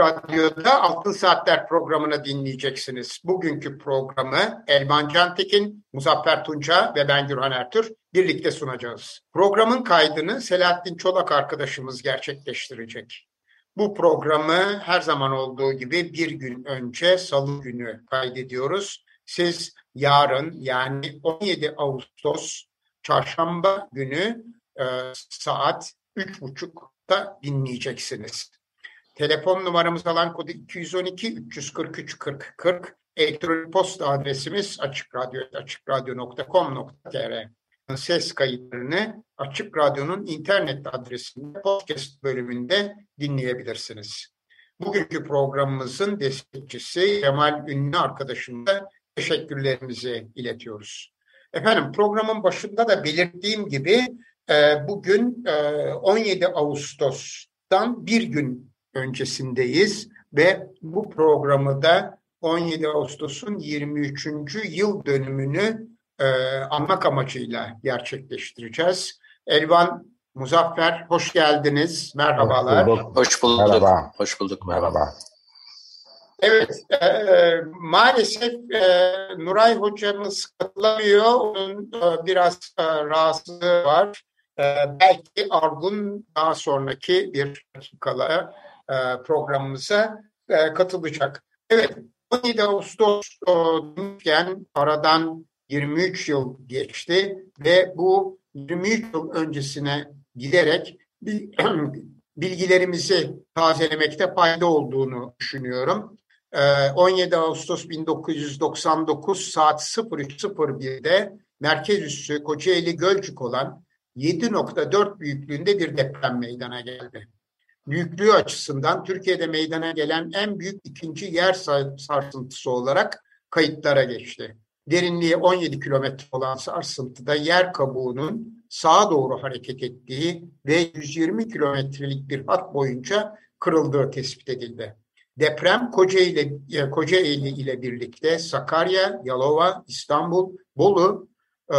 Radyo'da Altın Saatler programını dinleyeceksiniz. Bugünkü programı Elvan Cantekin, Muzaffer Tunça ve ben Gürhan Ertür birlikte sunacağız. Programın kaydını Selahattin Çolak arkadaşımız gerçekleştirecek. Bu programı her zaman olduğu gibi bir gün önce salı günü kaydediyoruz. Siz yarın yani 17 Ağustos çarşamba günü e, saat 3.30'da dinleyeceksiniz. Telefon numaramız alan kodu 212 343 40 40. Elektronik posta adresimiz açıkradyo açıkradyo.com.tr ses kayıtlarını Açık Radyo'nun internet adresinde podcast bölümünde dinleyebilirsiniz. Bugünkü programımızın destekçisi Kemal Ünlü arkadaşımıza teşekkürlerimizi iletiyoruz. Efendim programın başında da belirttiğim gibi e, bugün 17 e, Ağustos'tan bir gün öncesindeyiz ve bu programı da 17 Ağustos'un 23. yıl dönümünü e, anmak amacıyla gerçekleştireceğiz. Elvan Muzaffer hoş geldiniz. Merhabalar. Hoş bulduk. Hoş bulduk. Merhaba. Hoş bulduk. Merhaba. Evet, e, maalesef e, Nuray hocamız katılamıyor. Onun e, biraz e, rahatsızlığı var. E, belki Argun daha sonraki bir dakikala e, programımıza e, katılacak. Evet, 17 Ağustos e, demişken aradan 23 yıl geçti ve bu 23 yıl öncesine giderek bilgilerimizi tazelemekte fayda olduğunu düşünüyorum. 17 Ağustos 1999 saat 03.01'de merkez üssü Kocaeli Gölcük olan 7.4 büyüklüğünde bir deprem meydana geldi. Büyüklüğü açısından Türkiye'de meydana gelen en büyük ikinci yer sarsıntısı olarak kayıtlara geçti derinliği 17 kilometre olan sarsıntıda yer kabuğunun sağa doğru hareket ettiği ve 120 kilometrelik bir hat boyunca kırıldığı tespit edildi. Deprem Kocaeli, e, Kocaeli ile birlikte Sakarya, Yalova, İstanbul, Bolu e,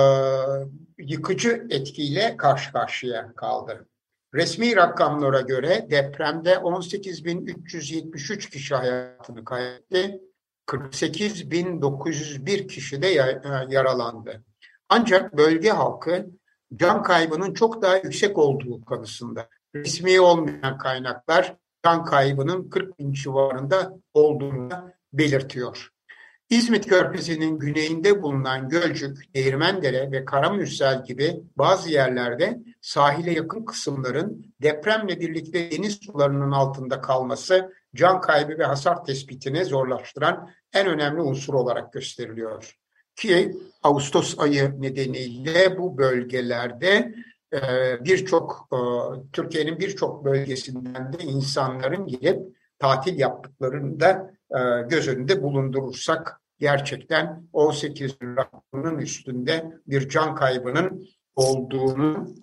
yıkıcı etkiyle karşı karşıya kaldı. Resmi rakamlara göre depremde 18.373 kişi hayatını kaybetti, 48.901 kişi de e, yaralandı. Ancak bölge halkı can kaybının çok daha yüksek olduğu konusunda resmi olmayan kaynaklar can kaybının 40 bin civarında olduğunu belirtiyor. İzmit Körfezi'nin güneyinde bulunan Gölcük, Değirmendere ve Karamürsel gibi bazı yerlerde sahile yakın kısımların depremle birlikte deniz sularının altında kalması can kaybı ve hasar tespitini zorlaştıran en önemli unsur olarak gösteriliyor. Ki Ağustos ayı nedeniyle bu bölgelerde e, birçok e, Türkiye'nin birçok bölgesinden de insanların gelip tatil yaptıklarını da e, göz önünde bulundurursak gerçekten 18 rakamının üstünde bir can kaybının olduğunu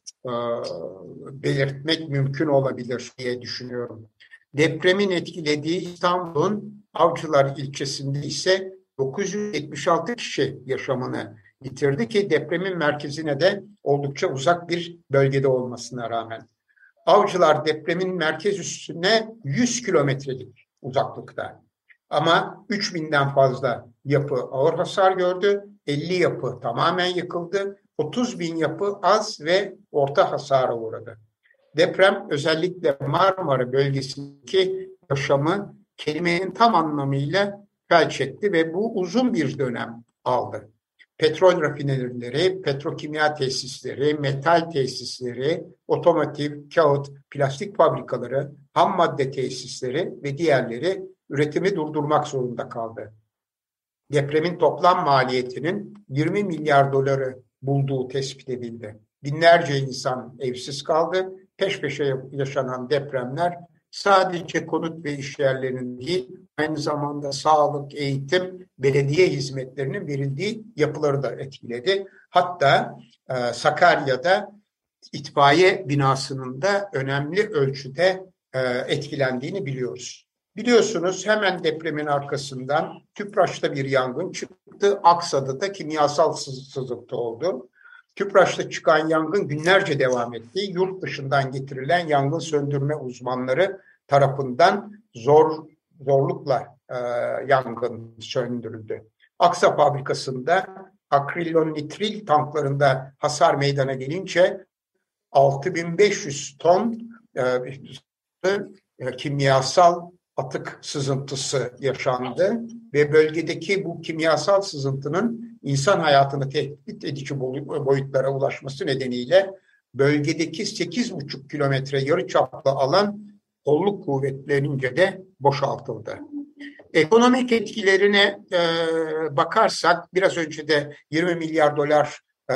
belirtmek mümkün olabilir diye düşünüyorum. Depremin etkilediği İstanbul'un Avcılar ilçesinde ise 976 kişi yaşamını yitirdi ki depremin merkezine de oldukça uzak bir bölgede olmasına rağmen. Avcılar depremin merkez üstüne 100 kilometrelik uzaklıkta. Ama 3000'den fazla yapı ağır hasar gördü. 50 yapı tamamen yıkıldı. 30 bin yapı az ve orta hasara uğradı. Deprem özellikle Marmara bölgesindeki yaşamı kelimenin tam anlamıyla felç etti ve bu uzun bir dönem aldı. Petrol rafinerileri, petrokimya tesisleri, metal tesisleri, otomotiv, kağıt, plastik fabrikaları, ham madde tesisleri ve diğerleri üretimi durdurmak zorunda kaldı. Depremin toplam maliyetinin 20 milyar doları bulduğu tespit edildi. Binlerce insan evsiz kaldı. Peş peşe yaşanan depremler sadece konut ve iş yerlerinin değil, aynı zamanda sağlık, eğitim, belediye hizmetlerinin verildiği yapıları da etkiledi. Hatta e, Sakarya'da itfaiye binasının da önemli ölçüde e, etkilendiğini biliyoruz. Biliyorsunuz hemen depremin arkasından Tüpraş'ta bir yangın çıktı. Aksa'da da kimyasal sızıntı oldu. Tüpraş'ta çıkan yangın günlerce devam etti. Yurt dışından getirilen yangın söndürme uzmanları tarafından zor zorlukla e, yangın söndürüldü. Aksa fabrikasında akrilonitril tanklarında hasar meydana gelince 6500 ton e, kimyasal atık sızıntısı yaşandı ve bölgedeki bu kimyasal sızıntının insan hayatını tehdit edici boyutlara ulaşması nedeniyle bölgedeki 8,5 kilometre yarı çaplı alan kolluk kuvvetlerince de boşaltıldı. Ekonomik etkilerine e, bakarsak biraz önce de 20 milyar dolar e,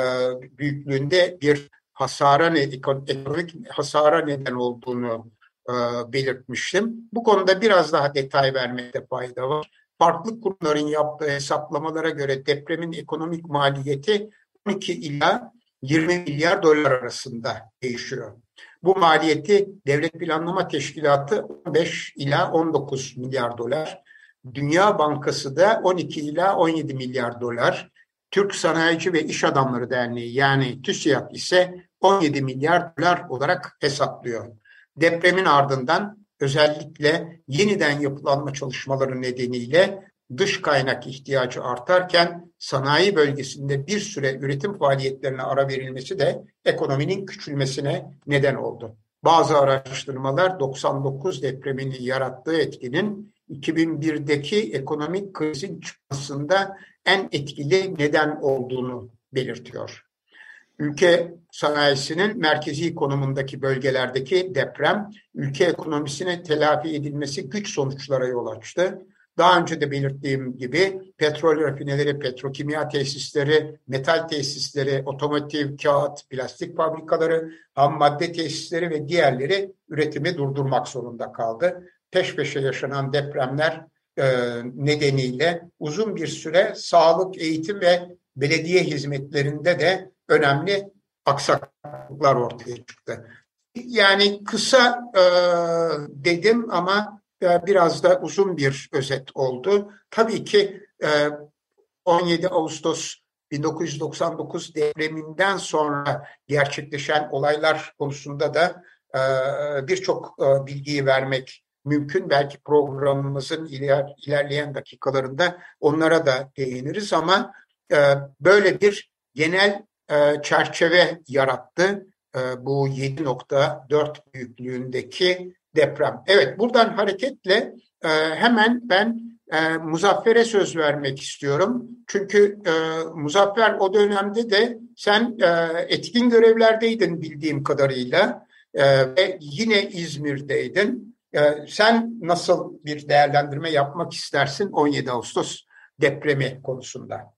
büyüklüğünde bir hasara ekonomik hasara neden olduğunu e, belirtmiştim. Bu konuda biraz daha detay vermekte fayda var. Farklı kurumların yaptığı hesaplamalara göre depremin ekonomik maliyeti 12 ila 20 milyar dolar arasında değişiyor. Bu maliyeti Devlet Planlama Teşkilatı 15 ila 19 milyar dolar, Dünya Bankası da 12 ila 17 milyar dolar, Türk Sanayici ve İş Adamları Derneği yani TÜSİAD ise 17 milyar dolar olarak hesaplıyor. Depremin ardından özellikle yeniden yapılanma çalışmaları nedeniyle dış kaynak ihtiyacı artarken sanayi bölgesinde bir süre üretim faaliyetlerine ara verilmesi de ekonominin küçülmesine neden oldu. Bazı araştırmalar 99 depreminin yarattığı etkinin 2001'deki ekonomik krizin çıkmasında en etkili neden olduğunu belirtiyor. Ülke sanayisinin merkezi konumundaki bölgelerdeki deprem, ülke ekonomisine telafi edilmesi güç sonuçlara yol açtı. Daha önce de belirttiğim gibi petrol rafineleri, petrokimya tesisleri, metal tesisleri, otomotiv, kağıt, plastik fabrikaları, ham madde tesisleri ve diğerleri üretimi durdurmak zorunda kaldı. Peş peşe yaşanan depremler e, nedeniyle uzun bir süre sağlık, eğitim ve belediye hizmetlerinde de önemli aksaklıklar ortaya çıktı. Yani kısa e, dedim ama e, biraz da uzun bir özet oldu. Tabii ki e, 17 Ağustos 1999 depreminden sonra gerçekleşen olaylar konusunda da e, birçok e, bilgiyi vermek mümkün. Belki programımızın iler, ilerleyen dakikalarında onlara da değiniriz ama e, böyle bir genel çerçeve yarattı. E, bu 7.4 büyüklüğündeki deprem. Evet buradan hareketle e, hemen ben e, Muzaffer'e söz vermek istiyorum. Çünkü e, Muzaffer o dönemde de sen e, etkin görevlerdeydin bildiğim kadarıyla e, ve yine İzmir'deydin. E, sen nasıl bir değerlendirme yapmak istersin 17 Ağustos depremi konusunda?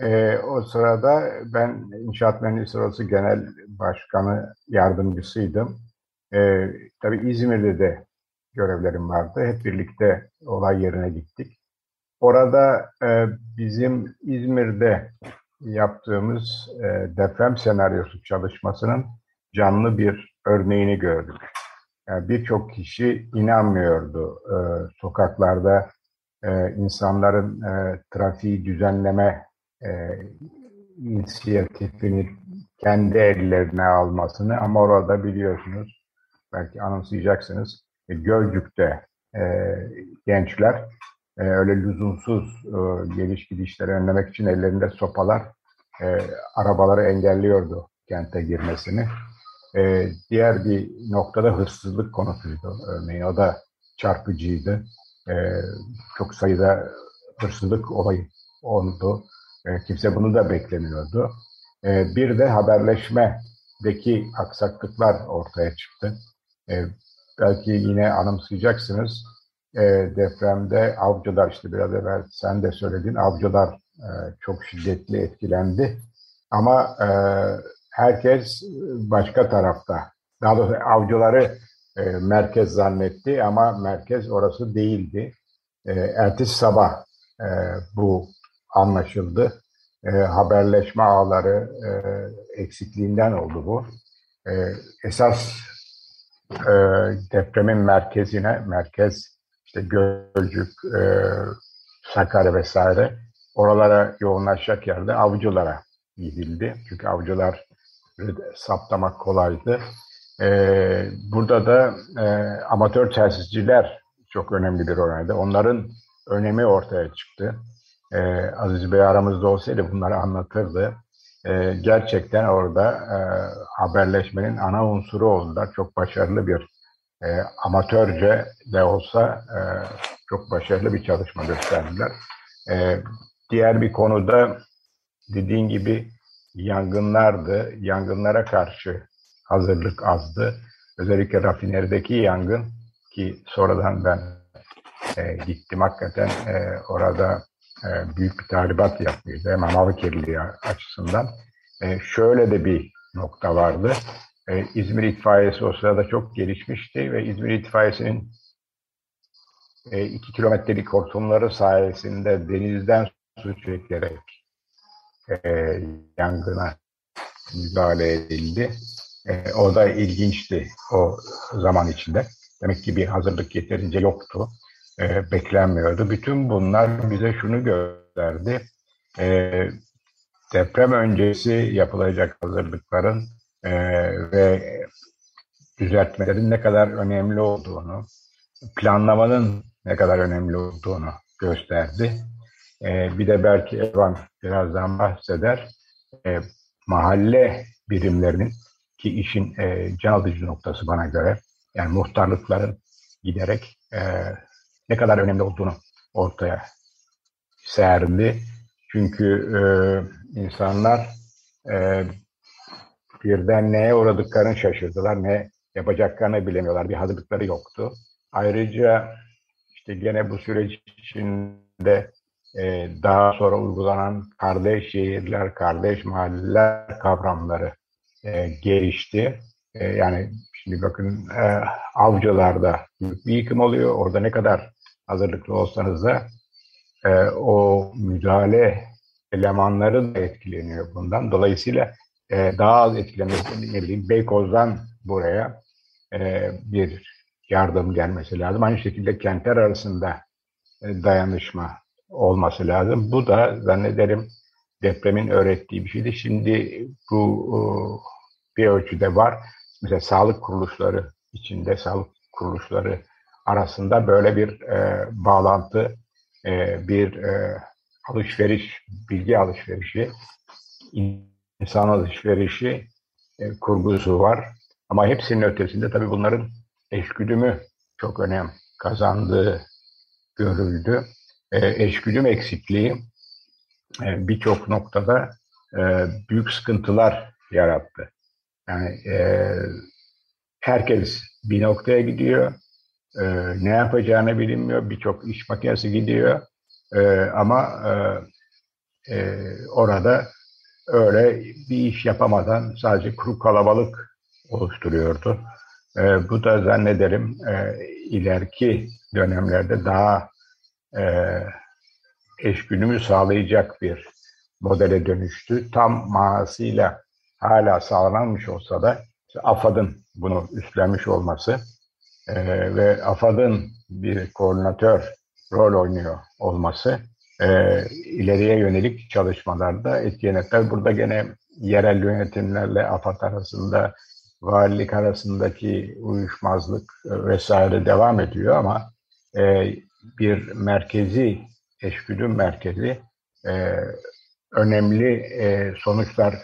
E, o sırada ben İnşaat Mühendisleri Odası Genel Başkanı yardımcısıydım. E, tabii İzmir'de de görevlerim vardı. Hep birlikte olay yerine gittik. Orada e, bizim İzmir'de yaptığımız e, deprem senaryosu çalışmasının canlı bir örneğini gördük. Yani Birçok kişi inanmıyordu e, sokaklarda e, insanların e, trafiği düzenleme e, inisiyatifini kendi ellerine almasını ama orada biliyorsunuz belki anımsayacaksınız e, Gölcük'te e, gençler e, öyle lüzumsuz e, geliş gidişleri önlemek için ellerinde sopalar e, arabaları engelliyordu kente girmesini. E, diğer bir noktada hırsızlık konusuydu örneğin o da çarpıcıydı. E, çok sayıda hırsızlık olayı oldu. E, kimse bunu da beklemiyordu. E, bir de haberleşmedeki aksaklıklar ortaya çıktı. E, belki yine anımsayacaksınız. E, depremde avcılar işte biraz evvel sen de söyledin avcılar çok şiddetli etkilendi. Ama herkes başka tarafta. Daha doğrusu avcıları merkez zannetti ama merkez orası değildi. Ertesi sabah bu anlaşıldı. E, haberleşme ağları e, eksikliğinden oldu bu. E, esas e, depremin merkezine, merkez işte Gölcük, e, Sakarya vesaire oralara yoğunlaşacak yerde avcılara gidildi. Çünkü avcılar saptamak kolaydı. Ee, burada da e, amatör telsizciler çok önemli bir oranda. Onların önemi ortaya çıktı. Ee, Aziz Bey aramızda olsaydı bunları anlatırdı. Ee, gerçekten orada e, haberleşmenin ana unsuru oldular. Çok başarılı bir e, amatörce de olsa e, çok başarılı bir çalışma gösterdiler. E, diğer bir konuda dediğin gibi yangınlardı. Yangınlara karşı hazırlık azdı. Özellikle rafinerideki yangın ki sonradan ben e, gittim hakikaten e, orada e, büyük bir talibat yapmıştı hem hava kirliliği açısından. E, şöyle de bir nokta vardı. E, İzmir itfaiyesi o sırada çok gelişmişti ve İzmir itfaiyesinin e, iki kilometrelik hortumları sayesinde denizden su çekerek e, yangına müdahale edildi. O da ilginçti o zaman içinde. Demek ki bir hazırlık yeterince yoktu. E, beklenmiyordu. Bütün bunlar bize şunu gösterdi. E, deprem öncesi yapılacak hazırlıkların e, ve düzeltmelerin ne kadar önemli olduğunu, planlamanın ne kadar önemli olduğunu gösterdi. E, bir de belki Evan birazdan bahseder. E, mahalle birimlerinin ki işin e, can alıcı noktası bana göre yani muhtarlıkların giderek e, ne kadar önemli olduğunu ortaya serdi. Çünkü e, insanlar e, birden neye uğradıklarını şaşırdılar, ne yapacaklarını bilemiyorlar. Bir hazırlıkları yoktu. Ayrıca işte gene bu süreç içinde e, daha sonra uygulanan kardeş şehirler, kardeş mahalleler kavramları e, gelişti. E, yani şimdi bakın e, avcılarda büyük bir yıkım oluyor. Orada ne kadar hazırlıklı olsanız da e, o müdahale elemanları da etkileniyor bundan. Dolayısıyla e, daha az etkilenmesi, ne bileyim Beykoz'dan buraya e, bir yardım gelmesi lazım. Aynı şekilde kentler arasında e, dayanışma olması lazım. Bu da zannederim depremin öğrettiği bir şeydi. Şimdi bu bir ölçüde var. Mesela sağlık kuruluşları içinde, sağlık kuruluşları arasında böyle bir e, bağlantı, e, bir e, alışveriş, bilgi alışverişi, insan alışverişi e, kurgusu var. Ama hepsinin ötesinde tabii bunların eşgüdümü çok önem kazandığı görüldü. E, eşgüdüm eksikliği e, birçok noktada e, büyük sıkıntılar yarattı. Yani e, herkes bir noktaya gidiyor, e, ne yapacağını bilinmiyor, birçok iş makinesi gidiyor e, ama e, e, orada öyle bir iş yapamadan sadece kuru kalabalık oluşturuyordu. E, bu da zannederim e, ileriki dönemlerde daha e, eşgünümü sağlayacak bir modele dönüştü. Tam manasıyla hala sağlanmış olsa da AFAD'ın bunu üstlenmiş olması e, ve AFAD'ın bir koordinatör rol oynuyor olması e, ileriye yönelik çalışmalarda etkilenekler. Burada gene yerel yönetimlerle AFAD arasında, valilik arasındaki uyuşmazlık vesaire devam ediyor ama e, bir merkezi, eşgüdüm merkezi e, önemli e, sonuçlar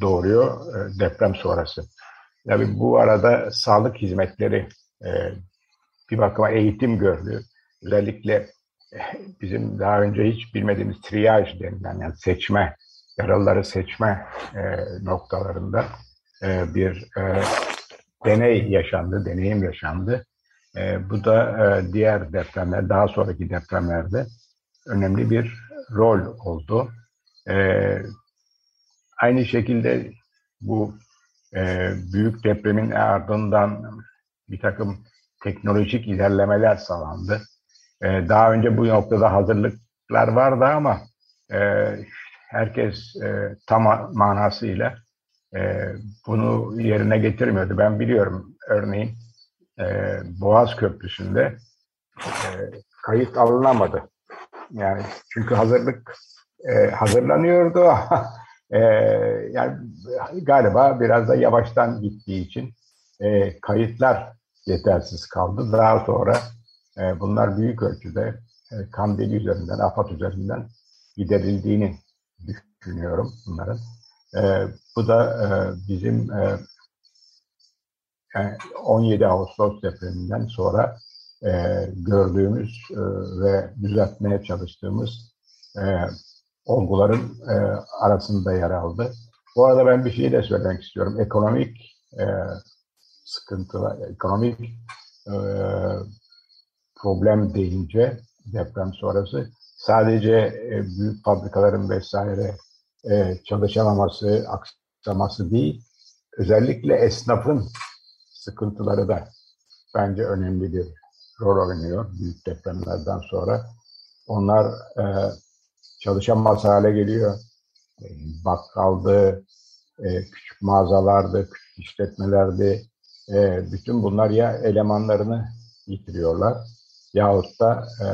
doğuruyor e, deprem sonrası. Yani bu arada sağlık hizmetleri e, bir bakıma eğitim gördü. Özellikle e, bizim daha önce hiç bilmediğimiz triyaj denilen yani seçme, yaralıları seçme e, noktalarında e, bir e, deney yaşandı, deneyim yaşandı. Bu da diğer depremler, daha sonraki depremlerde önemli bir rol oldu. Aynı şekilde bu büyük depremin ardından bir takım teknolojik ilerlemeler sağlandı. E, daha önce bu noktada hazırlıklar vardı ama e, herkes e, tam manasıyla e, bunu yerine getirmiyordu. Ben biliyorum örneğin Boğaz Köprüsü'nde kayıt alınamadı. Yani çünkü hazırlık hazırlanıyordu e, yani galiba biraz da yavaştan gittiği için e, kayıtlar yetersiz kaldı. Daha sonra e, bunlar büyük ölçüde e, Kandili üzerinden, AFAD üzerinden giderildiğini düşünüyorum bunların. E, bu da e, bizim e, 17 Ağustos depreminden sonra e, gördüğümüz e, ve düzeltmeye çalıştığımız e, olguların e, arasında yer aldı. Bu arada ben bir şey de söylemek istiyorum. Ekonomik e, sıkıntılar, ekonomik e, problem deyince deprem sonrası sadece e, büyük fabrikaların vesaire e, çalışamaması, aksaması değil, özellikle esnafın sıkıntıları da bence önemli bir rol oynuyor büyük depremlerden sonra. Onlar e, çalışamaz hale geliyor. E, bakkaldı, e, küçük mağazalardı, küçük işletmelerdi. E, bütün bunlar ya elemanlarını yitiriyorlar yahut da e,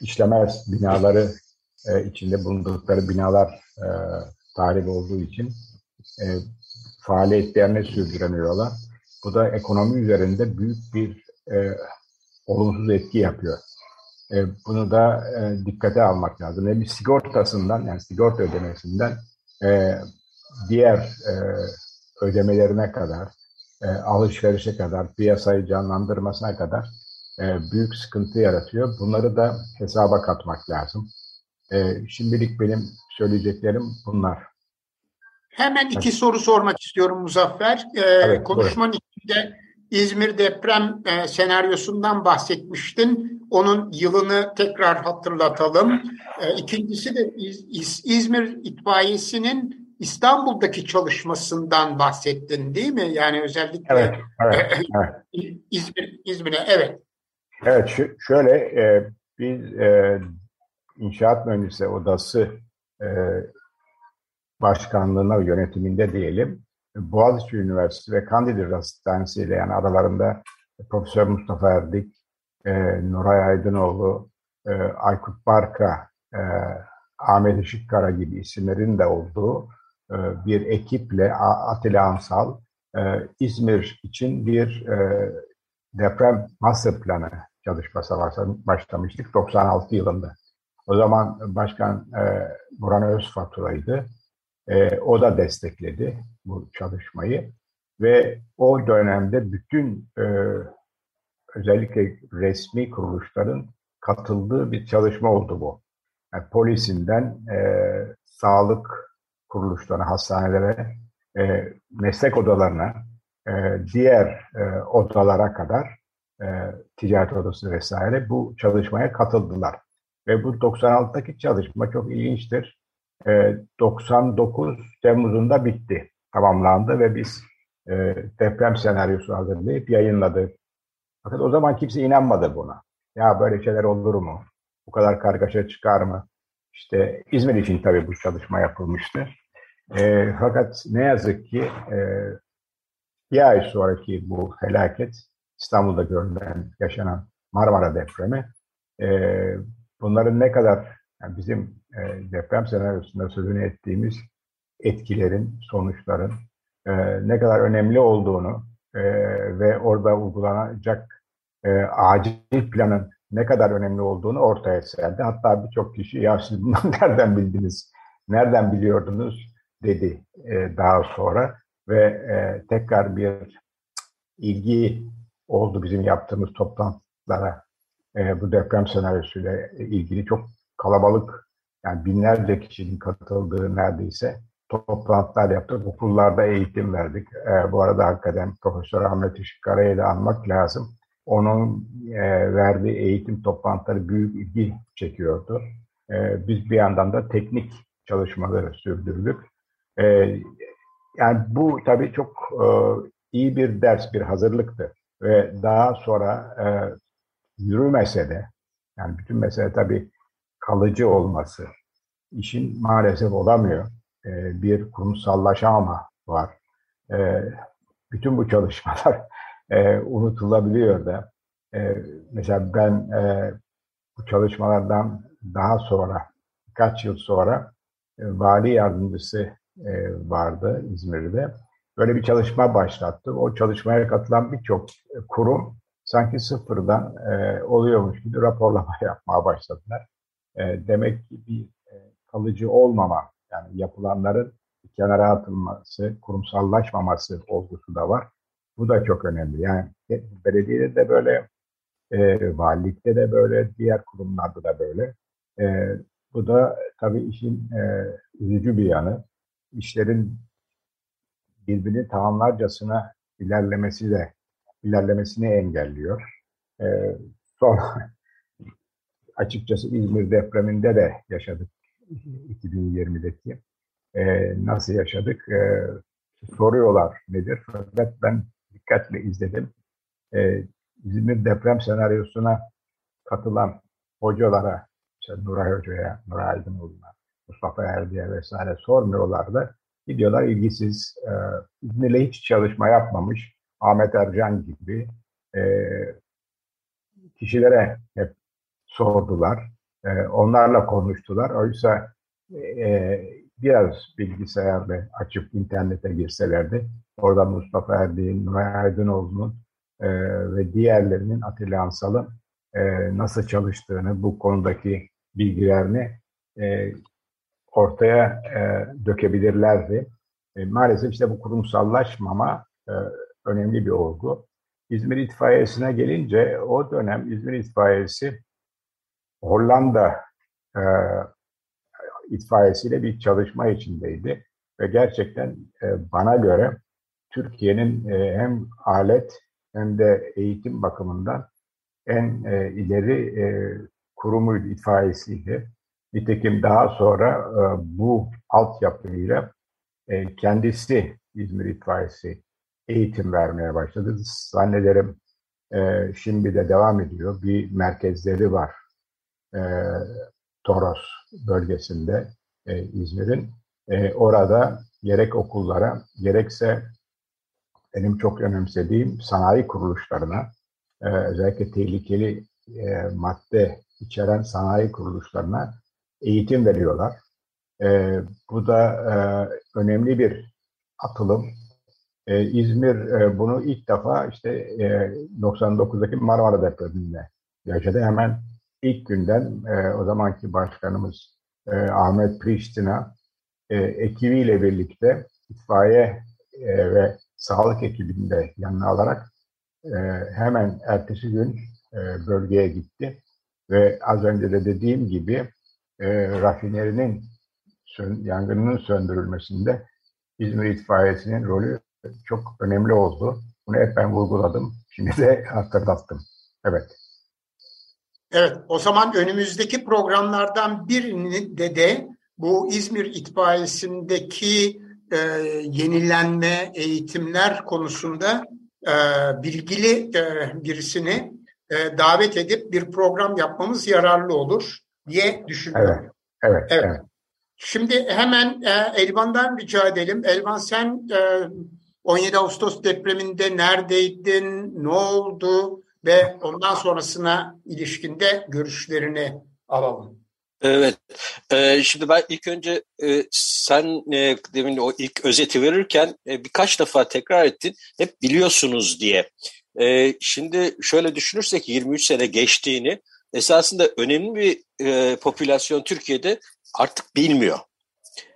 işlemez binaları e, içinde bulundukları binalar e, tahrip olduğu için e, faaliyetlerini sürdüremiyorlar. Bu da ekonomi üzerinde büyük bir e, olumsuz etki yapıyor. E, bunu da e, dikkate almak lazım. Hem sigortasından yani sigorta ödemesinden e, diğer e, ödemelerine kadar, e, alışverişe kadar, piyasayı canlandırmasına kadar e, büyük sıkıntı yaratıyor. Bunları da hesaba katmak lazım. E, şimdilik benim söyleyeceklerim bunlar. Hemen iki evet. soru sormak istiyorum Muzaffer. Ee, evet, konuşmanın buyurun. içinde İzmir deprem e, senaryosundan bahsetmiştin. Onun yılını tekrar hatırlatalım. E, ikincisi de İz, İz, İzmir itfaiyesinin İstanbul'daki çalışmasından bahsettin değil mi? Yani özellikle evet, evet, evet. İzmir İzmir'e evet. Evet şöyle e, biz e, İnşaat Mühendisleri Odası e, başkanlığına yönetiminde diyelim Boğaziçi Üniversitesi ve Kandil Hastanesi ile yani aralarında Profesör Mustafa Erdik, e, Nuray Aydınoğlu, e, Aykut Barka, e, Ahmet Işıkkara gibi isimlerin de olduğu e, bir ekiple Atilla Ansal e, İzmir için bir e, deprem master planı çalışması başlamıştık 96 yılında. O zaman Başkan e, Burhan Özfatura'ydı. E, o da destekledi bu çalışmayı ve o dönemde bütün e, özellikle resmi kuruluşların katıldığı bir çalışma oldu bu. Yani polisinden e, sağlık kuruluşlarına, hastanelere, e, meslek odalarına, e, diğer e, odalara kadar e, ticaret odası vesaire bu çalışmaya katıldılar. Ve bu 96'daki çalışma çok ilginçtir. 99 Temmuz'unda bitti, tamamlandı ve biz e, deprem senaryosu hazırlayıp yayınladık. Fakat o zaman kimse inanmadı buna. Ya böyle şeyler olur mu? Bu kadar kargaşa çıkar mı? İşte İzmir için tabii bu çalışma yapılmıştı. E, fakat ne yazık ki e, bir ay sonraki bu felaket İstanbul'da görülen, yaşanan Marmara depremi e, bunların ne kadar yani bizim e, deprem senaryosunda sözünü ettiğimiz etkilerin, sonuçların e, ne kadar önemli olduğunu e, ve orada uygulanacak e, acil planın ne kadar önemli olduğunu ortaya serdi. Hatta birçok kişi ya siz bunu nereden bildiniz, nereden biliyordunuz dedi e, daha sonra ve e, tekrar bir ilgi oldu bizim yaptığımız toplantılara e, bu deprem senaryosuyla ilgili çok kalabalık yani binlerce kişinin katıldığı neredeyse toplantılar yaptık. Okullarda eğitim verdik. E, bu arada hakikaten Profesör Ahmet Işıkkara'yı da anmak lazım. Onun e, verdiği eğitim toplantıları büyük ilgi çekiyordu. E, biz bir yandan da teknik çalışmaları sürdürdük. E, yani bu tabii çok e, iyi bir ders, bir hazırlıktı. Ve daha sonra e, yürümese de, yani bütün mesele tabii kalıcı olması, işin maalesef olamıyor. E, bir kurumsallaşama var. E, bütün bu çalışmalar e, unutulabiliyor da. E, mesela ben e, bu çalışmalardan daha sonra, birkaç yıl sonra e, vali yardımcısı vardı İzmir'de. Böyle bir çalışma başlattı. O çalışmaya katılan birçok kurum sanki sıfırdan e, oluyormuş gibi raporlama yapmaya başladılar. E, demek ki bir e, kalıcı olmama, yani yapılanların kenara atılması, kurumsallaşmaması olgusu da var. Bu da çok önemli. Yani belediyede de böyle, e, valilikte de böyle, diğer kurumlarda da böyle. E, bu da tabii işin e, üzücü bir yanı. İşlerin birbirini tamamlarcasına ilerlemesi de ilerlemesini engelliyor. E, son açıkçası İzmir depreminde de yaşadık 2020'deki. E, nasıl yaşadık? E, soruyorlar nedir? Fakat ben dikkatle izledim. E, İzmir deprem senaryosuna katılan hocalara, işte Nuray Hoca'ya, Nuray Aydınoğlu'na, Mustafa Erdi'ye vesaire sormuyorlardı. Gidiyorlar ilgisiz, e, İzmir'le hiç çalışma yapmamış Ahmet Ercan gibi e, kişilere hep sordular. E, onlarla konuştular. Oysa e, biraz bilgisayarla açıp internete girselerdi, orada Mustafa Erdi'nin, Nuray Aydınoğlu'nun e, ve diğerlerinin Atilla Ansal'ın e, nasıl çalıştığını, bu konudaki bilgilerini e, ortaya e, dökebilirlerdi. E, maalesef işte bu kurumsallaşmama e, önemli bir olgu. İzmir İtfaiyesi'ne gelince o dönem İzmir İtfaiyesi Hollanda e, itfaiyesiyle bir çalışma içindeydi. Ve gerçekten e, bana göre Türkiye'nin e, hem alet hem de eğitim bakımından en e, ileri e, kurumuydu, itfaiyesiydi. Nitekim daha sonra e, bu altyapıyla e, kendisi İzmir İtfaiyesi eğitim vermeye başladı. Zannederim e, şimdi de devam ediyor. Bir merkezleri var. E, Toros bölgesinde e, İzmir'in. E, orada gerek okullara gerekse benim çok önemsediğim sanayi kuruluşlarına e, özellikle tehlikeli e, madde içeren sanayi kuruluşlarına eğitim veriyorlar. E, bu da e, önemli bir atılım. E, İzmir e, bunu ilk defa işte e, 99'daki Marmara depreminde yaşadı. Hemen ilk günden e, o zamanki başkanımız e, Ahmet Priştina e, ekibiyle birlikte itfaiye e, ve sağlık ekibini de yanına alarak e, hemen ertesi gün e, bölgeye gitti ve az önce de dediğim gibi e, rafinerinin sön, yangınının söndürülmesinde İzmir İtfaiyesi'nin rolü çok önemli oldu. Bunu hep ben vurguladım. Şimdi de hatırlattım. Evet. Evet, o zaman önümüzdeki programlardan birinde de bu İzmir İtfaiyesi'ndeki e, yenilenme, eğitimler konusunda e, bilgili e, birisini e, davet edip bir program yapmamız yararlı olur diye düşünüyorum. Evet, evet. evet. evet. Şimdi hemen e, Elvan'dan rica edelim. Elvan sen e, 17 Ağustos depreminde neredeydin, ne oldu ve ondan sonrasına ilişkinde görüşlerini alalım. Evet. Ee, şimdi ben ilk önce e, sen e, demin o ilk özeti verirken e, birkaç defa tekrar ettin. Hep biliyorsunuz diye. E, şimdi şöyle düşünürsek 23 sene geçtiğini esasında önemli bir e, popülasyon Türkiye'de artık bilmiyor.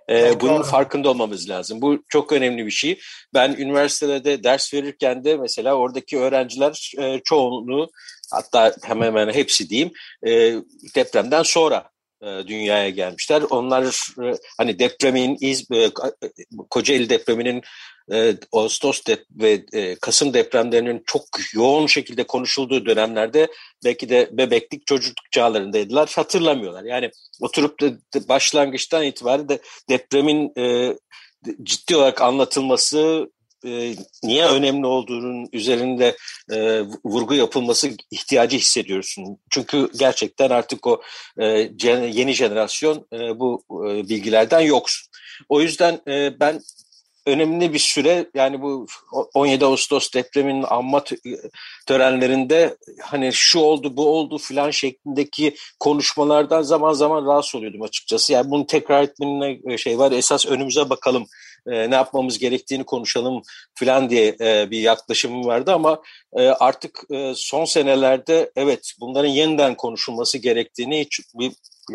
E, bunun farkında olmamız lazım. Bu çok önemli bir şey. Ben üniversitede ders verirken de mesela oradaki öğrenciler e, çoğunluğu hatta hemen hemen hepsi diyeyim e, depremden sonra e, dünyaya gelmişler. Onlar e, hani depremin, İz, e, Kocaeli depreminin Ağustos dep ve Kasım depremlerinin çok yoğun şekilde konuşulduğu dönemlerde belki de bebeklik çocukluk çağlarındaydılar. Hatırlamıyorlar. Yani oturup da başlangıçtan itibaren de depremin ciddi olarak anlatılması e, niye önemli olduğunun üzerinde e, vurgu yapılması ihtiyacı hissediyorsun. Çünkü gerçekten artık o e, yeni jenerasyon e, bu e, bilgilerden yoksun. O yüzden e, ben önemli bir süre yani bu 17 Ağustos depreminin anma törenlerinde hani şu oldu bu oldu filan şeklindeki konuşmalardan zaman zaman rahatsız oluyordum açıkçası. Yani bunu tekrar etmenin ne şey var esas önümüze bakalım e, ne yapmamız gerektiğini konuşalım filan diye e, bir yaklaşımım vardı ama e, artık e, son senelerde evet bunların yeniden konuşulması gerektiğini hiç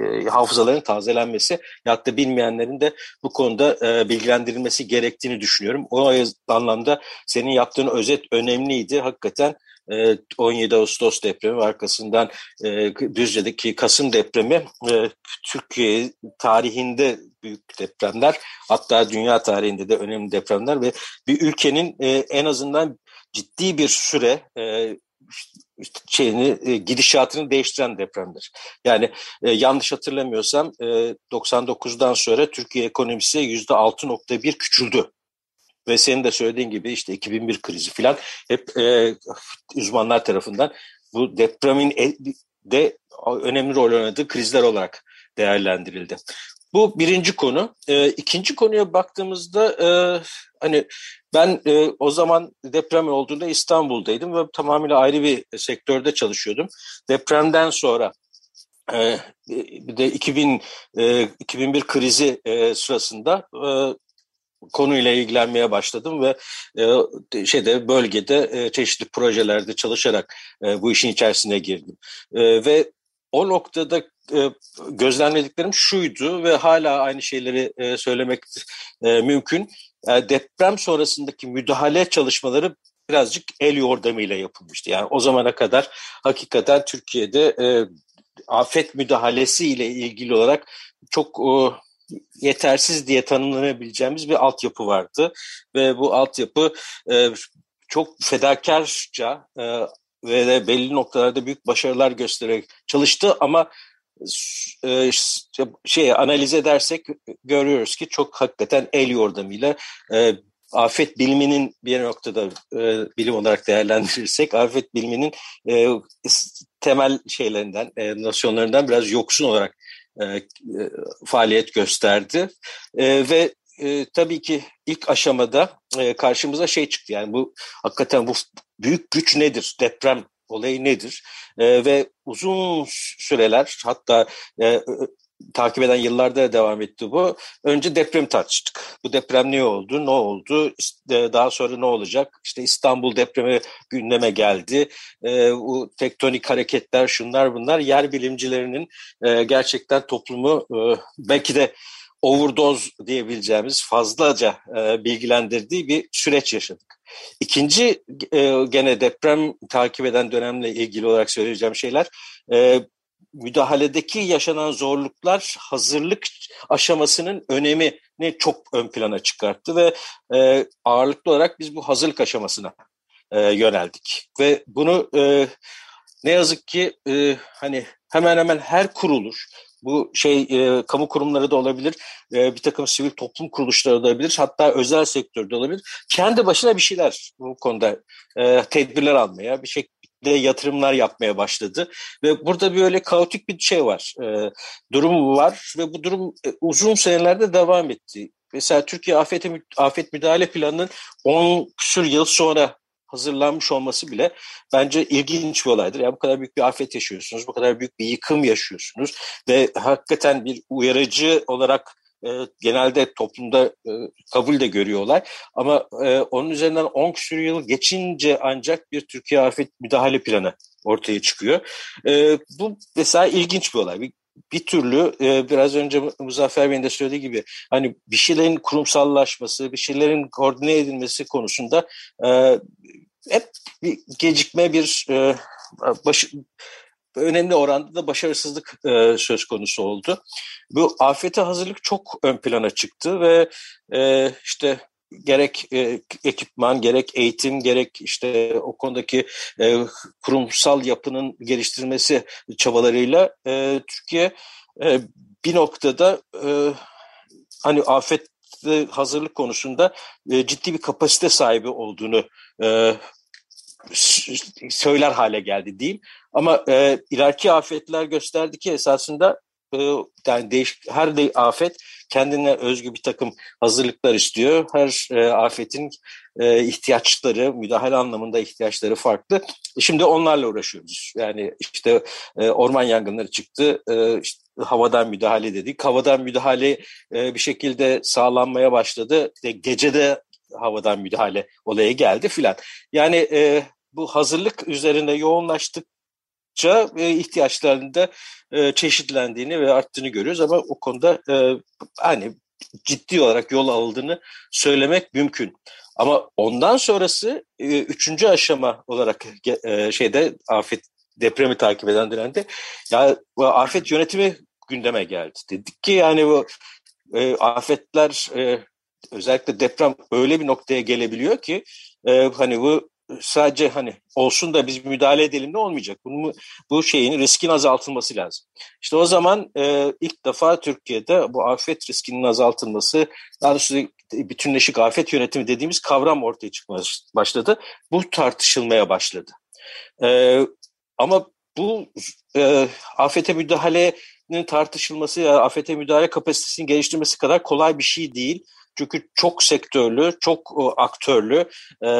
e, hafızaların tazelenmesi ya da bilmeyenlerin de bu konuda e, bilgilendirilmesi gerektiğini düşünüyorum. O anlamda senin yaptığın özet önemliydi. Hakikaten 17 e, Ağustos depremi arkasından e, Düzce'deki Kasım depremi e, Türkiye tarihinde büyük depremler hatta dünya tarihinde de önemli depremler ve bir ülkenin en azından ciddi bir süre şeyini e, gidişatını değiştiren depremdir. Yani e, yanlış hatırlamıyorsam e, 99'dan sonra Türkiye ekonomisi yüzde 6.1 küçüldü. Ve senin de söylediğin gibi işte 2001 krizi falan hep e, uzmanlar tarafından bu depremin de önemli rol oynadığı krizler olarak değerlendirildi. Bu birinci konu. E, ikinci konuya baktığımızda e, hani ben e, o zaman deprem olduğunda İstanbul'daydım ve tamamıyla ayrı bir sektörde çalışıyordum. Depremden sonra e, bir de 2000 e, 2001 krizi e, sırasında e, konuyla ilgilenmeye başladım ve e, şeyde bölgede e, çeşitli projelerde çalışarak e, bu işin içerisine girdim. E, ve o noktada e, gözlemlediklerim şuydu ve hala aynı şeyleri e, söylemek e, mümkün. E, deprem sonrasındaki müdahale çalışmaları birazcık el yordamıyla yapılmıştı. Yani o zamana kadar hakikaten Türkiye'de e, afet müdahalesi ile ilgili olarak çok e, yetersiz diye tanımlanabileceğimiz bir altyapı vardı ve bu altyapı e, çok fedakarca e, ve de belli noktalarda büyük başarılar göstererek çalıştı ama e, şey analiz edersek görüyoruz ki çok hakikaten el yordamıyla e, afet biliminin bir noktada e, bilim olarak değerlendirirsek afet biliminin e, temel şeylerinden, e, nosyonlarından biraz yoksun olarak e, e, faaliyet gösterdi. E, ve e, tabii ki ilk aşamada e, karşımıza şey çıktı. Yani bu hakikaten bu büyük güç nedir? Deprem olayı nedir? E, ve uzun süreler hatta e, takip eden yıllarda devam etti bu. Önce deprem tartıştık. Bu deprem ne oldu? Ne oldu? İşte daha sonra ne olacak? İşte İstanbul depremi gündeme geldi. E, bu tektonik hareketler şunlar bunlar yer bilimcilerinin e, gerçekten toplumu e, belki de overdose diyebileceğimiz fazlaca e, bilgilendirdiği bir süreç yaşadık. İkinci e, gene deprem takip eden dönemle ilgili olarak söyleyeceğim şeyler e, müdahaledeki yaşanan zorluklar hazırlık aşamasının önemini çok ön plana çıkarttı ve e, ağırlıklı olarak biz bu hazırlık aşamasına e, yöneldik ve bunu e, ne yazık ki e, hani hemen hemen her kuruluş bu şey e, kamu kurumları da olabilir, e, bir takım sivil toplum kuruluşları da olabilir, hatta özel sektörde olabilir. Kendi başına bir şeyler bu konuda e, tedbirler almaya, bir şekilde yatırımlar yapmaya başladı. Ve burada böyle kaotik bir şey var, e, durum var ve bu durum e, uzun senelerde devam etti. Mesela Türkiye Afet, Afet Müdahale Planı'nın 10 küsur yıl sonra hazırlanmış olması bile bence ilginç bir olaydır. Yani bu kadar büyük bir afet yaşıyorsunuz, bu kadar büyük bir yıkım yaşıyorsunuz ve hakikaten bir uyarıcı olarak e, genelde toplumda e, kabul de görüyorlar. Ama e, onun üzerinden 10 küsur yıl geçince ancak bir Türkiye afet müdahale planı ortaya çıkıyor. E, bu mesela ilginç bir olay. Bir bir türlü e, biraz önce Muzaffer Bey'in de söylediği gibi hani bir şeylerin kurumsallaşması, bir şeylerin koordine edilmesi konusunda e, hep bir gecikme, bir e, baş, önemli oranda da başarısızlık söz konusu oldu. Bu afete hazırlık çok ön plana çıktı ve işte gerek e, ekipman, gerek eğitim, gerek işte o konudaki e, kurumsal yapının geliştirilmesi çabalarıyla e, Türkiye e, bir noktada e, hani afet hazırlık konusunda e, ciddi bir kapasite sahibi olduğunu e, söyler hale geldi diyeyim. Ama e, ileriki afetler gösterdi ki esasında yani değişik, her de afet kendine özgü bir takım hazırlıklar istiyor. Her e, afetin e, ihtiyaçları, müdahale anlamında ihtiyaçları farklı. Şimdi onlarla uğraşıyoruz. Yani işte e, orman yangınları çıktı, e, işte havadan müdahale dedik. Havadan müdahale e, bir şekilde sağlanmaya başladı. E, gecede havadan müdahale olaya geldi filan. Yani e, bu hazırlık üzerinde yoğunlaştıkça e, ihtiyaçlarında e, çeşitlendiğini ve arttığını görüyoruz ama o konuda e, hani ciddi olarak yol alındığını söylemek mümkün. Ama ondan sonrası e, üçüncü aşama olarak şeyde afet depremi takip eden dönemde ya afet yönetimi gündeme geldi. Dedik ki yani bu afetler özellikle deprem öyle bir noktaya gelebiliyor ki hani bu sadece hani olsun da biz müdahale edelim de olmayacak. Bunu, bu şeyin riskin azaltılması lazım. İşte o zaman e, ilk defa Türkiye'de bu afet riskinin azaltılması, daha doğrusu bütünleşik afet yönetimi dediğimiz kavram ortaya çıkmaya başladı. Bu tartışılmaya başladı. E, ama bu e, afete müdahalenin tartışılması ya afete müdahale kapasitesini geliştirmesi kadar kolay bir şey değil. Çünkü çok sektörlü, çok e, aktörlü e,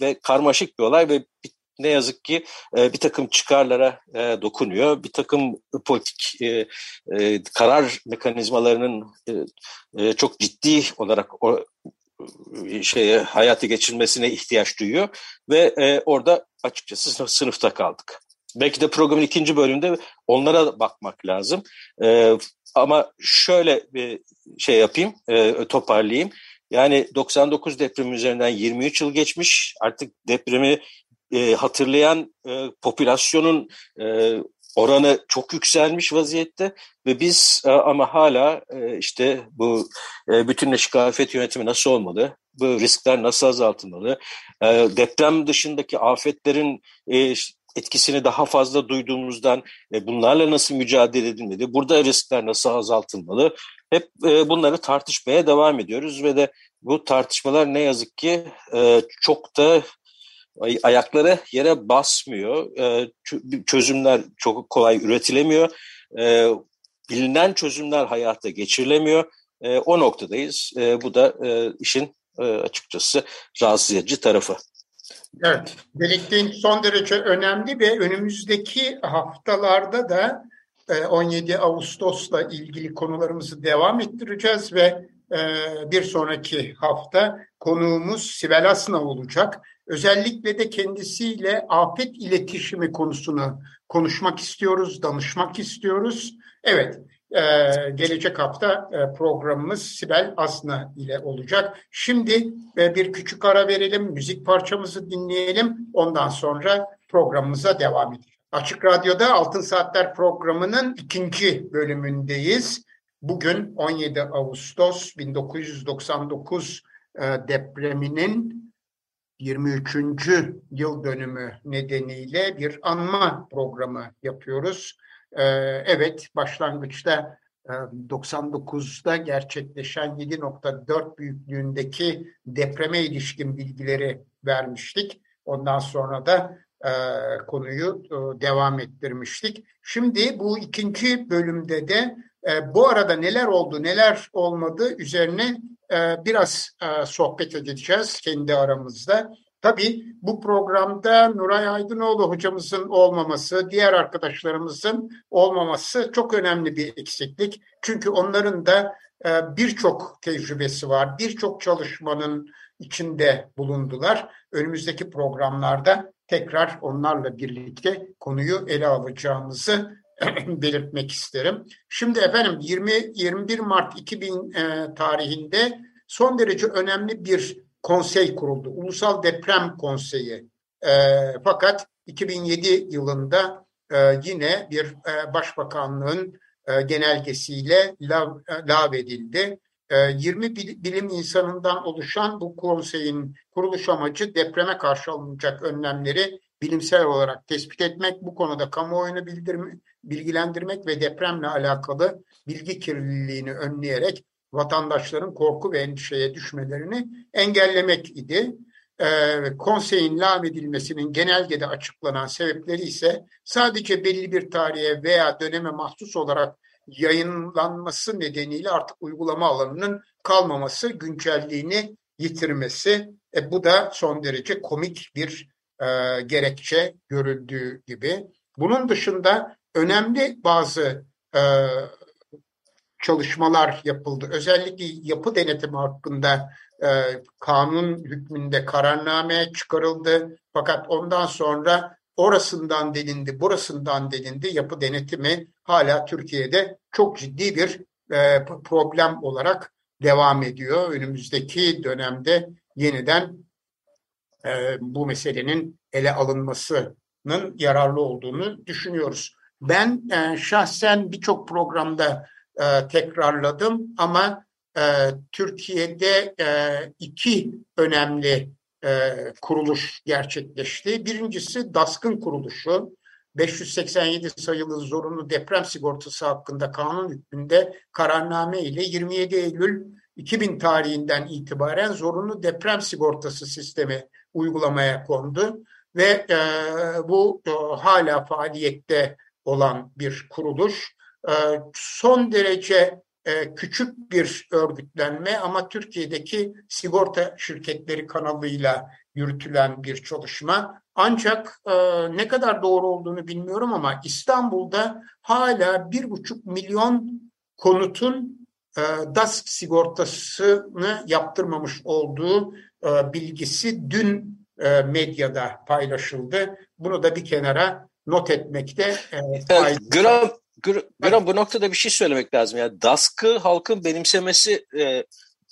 ve karmaşık bir olay ve ne yazık ki e, bir takım çıkarlara dokunuyor. Bir takım politik karar mekanizmalarının çok ciddi olarak şeye hayata geçirmesine ihtiyaç duyuyor ve orada açıkçası sınıfta kaldık. Belki de programın ikinci bölümünde onlara bakmak lazım. Ama şöyle bir şey yapayım, e, toparlayayım. Yani 99 depremi üzerinden 23 yıl geçmiş. Artık depremi e, hatırlayan e, popülasyonun e, oranı çok yükselmiş vaziyette ve biz e, ama hala e, işte bu e, bütünleşik afet yönetimi nasıl olmalı, bu riskler nasıl azaltılmalı, deprem dışındaki afetlerin etkisini daha fazla duyduğumuzdan e, bunlarla nasıl mücadele edilmeli, burada riskler nasıl azaltılmalı, hep e, bunları tartışmaya devam ediyoruz ve de bu tartışmalar ne yazık ki e, çok da ayakları yere basmıyor, e, çözümler çok kolay üretilemiyor, e, bilinen çözümler hayata geçirilemiyor. E, o noktadayız. E, bu da e, işin e, açıkçası rahatsız edici tarafı. Evet, belirttiğin son derece önemli ve önümüzdeki haftalarda da 17 e, Ağustos'la ilgili konularımızı devam ettireceğiz ve e, bir sonraki hafta konuğumuz Sibel Asna olacak. Özellikle de kendisiyle afet iletişimi konusunu konuşmak istiyoruz, danışmak istiyoruz. Evet, ee, gelecek hafta e, programımız Sibel Asna ile olacak. Şimdi e, bir küçük ara verelim, müzik parçamızı dinleyelim. Ondan sonra programımıza devam edelim. Açık Radyo'da Altın Saatler programının ikinci bölümündeyiz. Bugün 17 Ağustos 1999 e, depreminin 23. yıl dönümü nedeniyle bir anma programı yapıyoruz. Ee, evet başlangıçta 99'da e, gerçekleşen 7.4 büyüklüğündeki depreme ilişkin bilgileri vermiştik. Ondan sonra da e, konuyu e, devam ettirmiştik. Şimdi bu ikinci bölümde de bu arada neler oldu, neler olmadı üzerine biraz sohbet edeceğiz kendi aramızda. Tabii bu programda Nuray Aydınoğlu hocamızın olmaması, diğer arkadaşlarımızın olmaması çok önemli bir eksiklik. Çünkü onların da e, birçok tecrübesi var, birçok çalışmanın içinde bulundular. Önümüzdeki programlarda tekrar onlarla birlikte konuyu ele alacağımızı belirtmek isterim. Şimdi efendim 20 21 Mart 2000 e, tarihinde son derece önemli bir konsey kuruldu. Ulusal Deprem Konseyi. E, fakat 2007 yılında e, yine bir e, başbakanlığın e, genelgesiyle lav, e, lağvedildi. E, 20 bilim insanından oluşan bu konseyin kuruluş amacı depreme karşı alınacak önlemleri bilimsel olarak tespit etmek, bu konuda kamuoyunu bildirme, bilgilendirmek ve depremle alakalı bilgi kirliliğini önleyerek vatandaşların korku ve endişeye düşmelerini engellemek idi. E, konseyin lağm edilmesinin genelgede açıklanan sebepleri ise sadece belli bir tarihe veya döneme mahsus olarak yayınlanması nedeniyle artık uygulama alanının kalmaması, güncelliğini yitirmesi. E, bu da son derece komik bir e, gerekçe görüldüğü gibi. Bunun dışında önemli bazı e, çalışmalar yapıldı. Özellikle yapı denetimi hakkında e, kanun hükmünde kararname çıkarıldı. Fakat ondan sonra orasından delindi, burasından delindi. Yapı denetimi hala Türkiye'de çok ciddi bir e, problem olarak devam ediyor. Önümüzdeki dönemde yeniden e, bu meselenin ele alınmasının yararlı olduğunu düşünüyoruz. Ben e, şahsen birçok programda e, tekrarladım ama e, Türkiye'de e, iki önemli e, kuruluş gerçekleşti. Birincisi DASK'ın kuruluşu. 587 sayılı zorunlu deprem sigortası hakkında kanun hükmünde kararname ile 27 Eylül 2000 tarihinden itibaren zorunlu deprem sigortası sistemi uygulamaya kondu ve e, bu e, hala faaliyette olan bir kuruluş. E, son derece e, küçük bir örgütlenme ama Türkiye'deki sigorta şirketleri kanalıyla yürütülen bir çalışma. Ancak e, ne kadar doğru olduğunu bilmiyorum ama İstanbul'da hala bir buçuk milyon konutun e, DASK sigortasını yaptırmamış olduğu e, bilgisi dün e, medyada paylaşıldı. Bunu da bir kenara not etmekte e, fayda. Gram, Gram bu noktada bir şey söylemek lazım. Yani DASK'ı halkın benimsemesi e,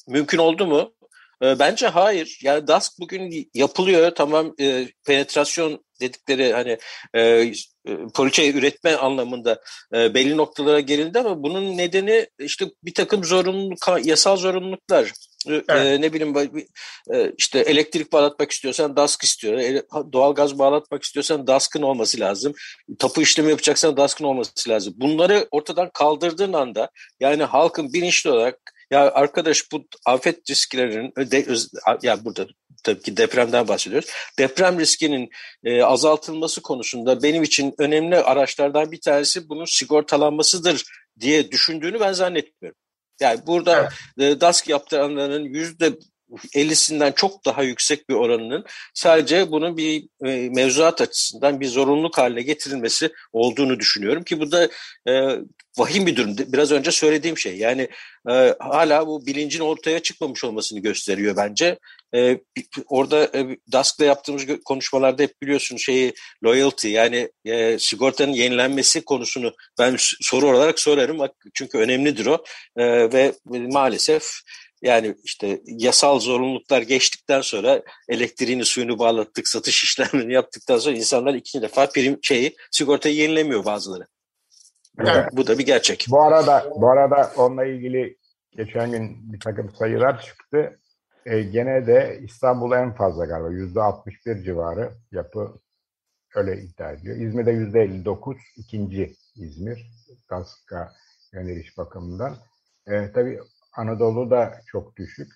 mümkün oldu mu? E, bence hayır. Yani DASK bugün yapılıyor. Tamam e, penetrasyon dedikleri hani e, e poliçe üretme anlamında e, belli noktalara gelindi ama bunun nedeni işte bir takım zorunluluk, yasal zorunluluklar. E, evet. E, ne bileyim e, işte elektrik bağlatmak istiyorsan DASK istiyor. E, doğal gaz bağlatmak istiyorsan DASK'ın olması lazım. Tapu işlemi yapacaksan DASK'ın olması lazım. Bunları ortadan kaldırdığın anda yani halkın bilinçli olarak ya arkadaş bu afet risklerinin de, ya burada tabii ki depremden bahsediyoruz. Deprem riskinin e, azaltılması konusunda benim için önemli araçlardan bir tanesi bunun sigortalanmasıdır diye düşündüğünü ben zannetmiyorum. Yani burada evet. e, DASK yaptıranların yüzde 50'sinden çok daha yüksek bir oranının sadece bunun bir e, mevzuat açısından bir zorunluluk haline getirilmesi olduğunu düşünüyorum ki bu da e, vahim bir durum. Biraz önce söylediğim şey yani e, hala bu bilincin ortaya çıkmamış olmasını gösteriyor bence. E, orada e, DASK'la yaptığımız konuşmalarda hep biliyorsun şeyi loyalty yani e, sigortanın yenilenmesi konusunu ben soru olarak sorarım çünkü önemlidir o e, ve maalesef yani işte yasal zorunluluklar geçtikten sonra elektriğini suyunu bağlattık, satış işlemlerini yaptıktan sonra insanlar ikinci defa prim şeyi sigortayı yenilemiyor bazıları. Evet. Bu da bir gerçek. Bu arada bu arada onunla ilgili geçen gün bir takım sayılar çıktı. E, gene de İstanbul en fazla galiba yüzde 61 civarı yapı öyle iddia ediyor. İzmir'de yüzde 59 ikinci İzmir Gaska yöneliş bakımından. E, tabii Anadolu da çok düşük.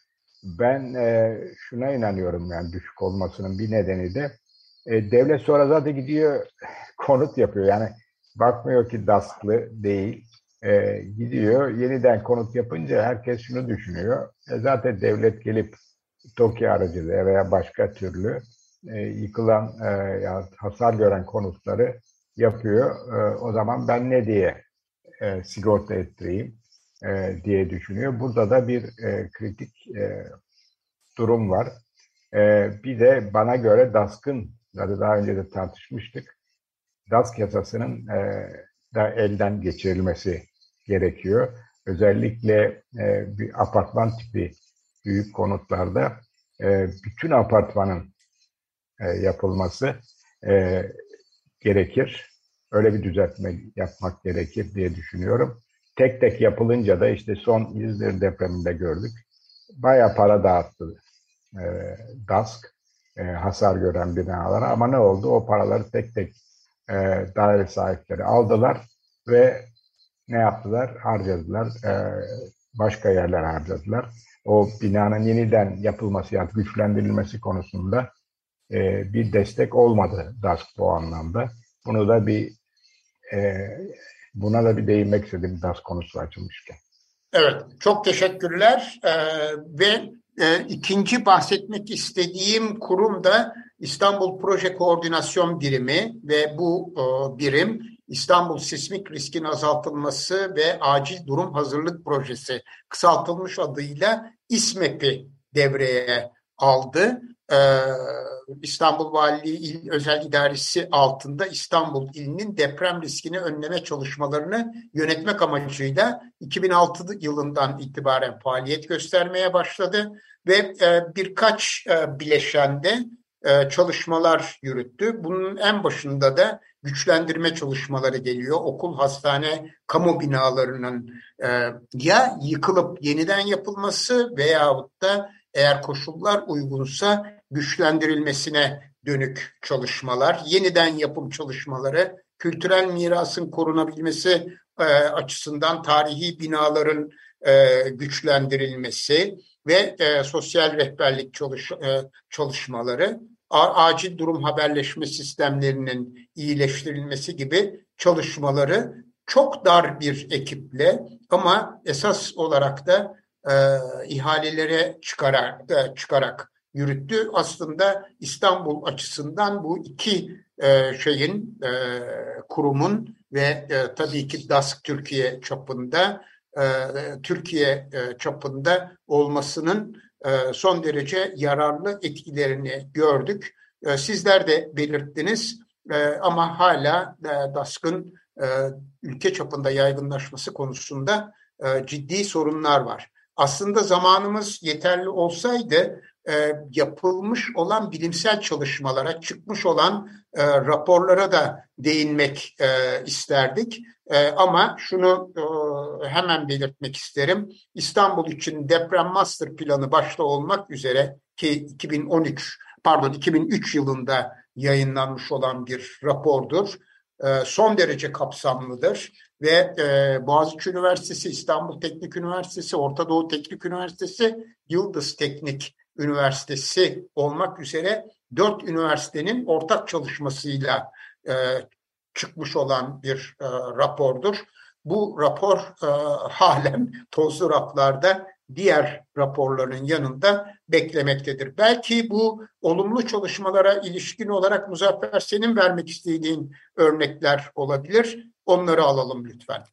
Ben e, şuna inanıyorum yani düşük olmasının bir nedeni de e, devlet sonra zaten gidiyor konut yapıyor. Yani bakmıyor ki DASK'lı değil. E, gidiyor yeniden konut yapınca herkes şunu düşünüyor. E, zaten devlet gelip TOKİ aracılığıyla veya başka türlü e, yıkılan e, ya hasar gören konutları yapıyor. E, o zaman ben ne diye e, sigorta ettireyim? E, diye düşünüyor. Burada da bir e, kritik e, durum var. E, bir de bana göre DASK'ın, daha önce de tartışmıştık, DASK yasasının e, da elden geçirilmesi gerekiyor. Özellikle e, bir apartman tipi büyük konutlarda e, bütün apartmanın e, yapılması e, gerekir. Öyle bir düzeltme yapmak gerekir diye düşünüyorum tek tek yapılınca da işte son İzmir depreminde gördük. Baya para dağıttı e, DASK e, hasar gören binalara ama ne oldu? O paraları tek tek e, daire sahipleri aldılar ve ne yaptılar? Harcadılar. E, başka yerler harcadılar. O binanın yeniden yapılması yani güçlendirilmesi konusunda e, bir destek olmadı DASK bu anlamda. Bunu da bir e, buna da bir değinmek istedim DASK konusu açılmışken. Evet, çok teşekkürler ee, ve e, ikinci bahsetmek istediğim kurum da İstanbul Proje Koordinasyon Birimi ve bu e, birim İstanbul Sismik Riskin Azaltılması ve Acil Durum Hazırlık Projesi kısaltılmış adıyla İSMEP'i devreye aldı. Ee, İstanbul Valiliği İl Özel İdaresi altında İstanbul ilinin deprem riskini önleme çalışmalarını yönetmek amacıyla 2006 yılından itibaren faaliyet göstermeye başladı ve e, birkaç e, bileşende e, çalışmalar yürüttü. Bunun en başında da güçlendirme çalışmaları geliyor. Okul, hastane, kamu binalarının ya yıkılıp yeniden yapılması veyahut da eğer koşullar uygunsa güçlendirilmesine dönük çalışmalar, yeniden yapım çalışmaları, kültürel mirasın korunabilmesi e, açısından tarihi binaların e, güçlendirilmesi ve e, sosyal rehberlik çalış, e, çalışmaları, acil durum haberleşme sistemlerinin iyileştirilmesi gibi çalışmaları çok dar bir ekiple ama esas olarak da e, ihalelere çıkarak, e, çıkarak yürüttü. Aslında İstanbul açısından bu iki e, şeyin e, kurumun ve e, tabii ki DASK Türkiye çapında e, Türkiye e, çapında olmasının e, son derece yararlı etkilerini gördük. E, sizler de belirttiniz e, ama hala e, DASK'ın e, ülke çapında yaygınlaşması konusunda e, ciddi sorunlar var. Aslında zamanımız yeterli olsaydı e, yapılmış olan bilimsel çalışmalara, çıkmış olan e, raporlara da değinmek e, isterdik. E, ama şunu e, hemen belirtmek isterim. İstanbul için deprem master planı başta olmak üzere ki 2013 pardon 2003 yılında yayınlanmış olan bir rapordur. E, son derece kapsamlıdır ve e, Boğaziçi Üniversitesi, İstanbul Teknik Üniversitesi, Orta Doğu Teknik Üniversitesi, Yıldız Teknik Üniversitesi olmak üzere dört üniversitenin ortak çalışmasıyla e, çıkmış olan bir e, rapordur. Bu rapor e, halen tozlu raflarda diğer raporların yanında beklemektedir. Belki bu olumlu çalışmalara ilişkin olarak Muzaffer senin vermek istediğin örnekler olabilir. Onları alalım lütfen.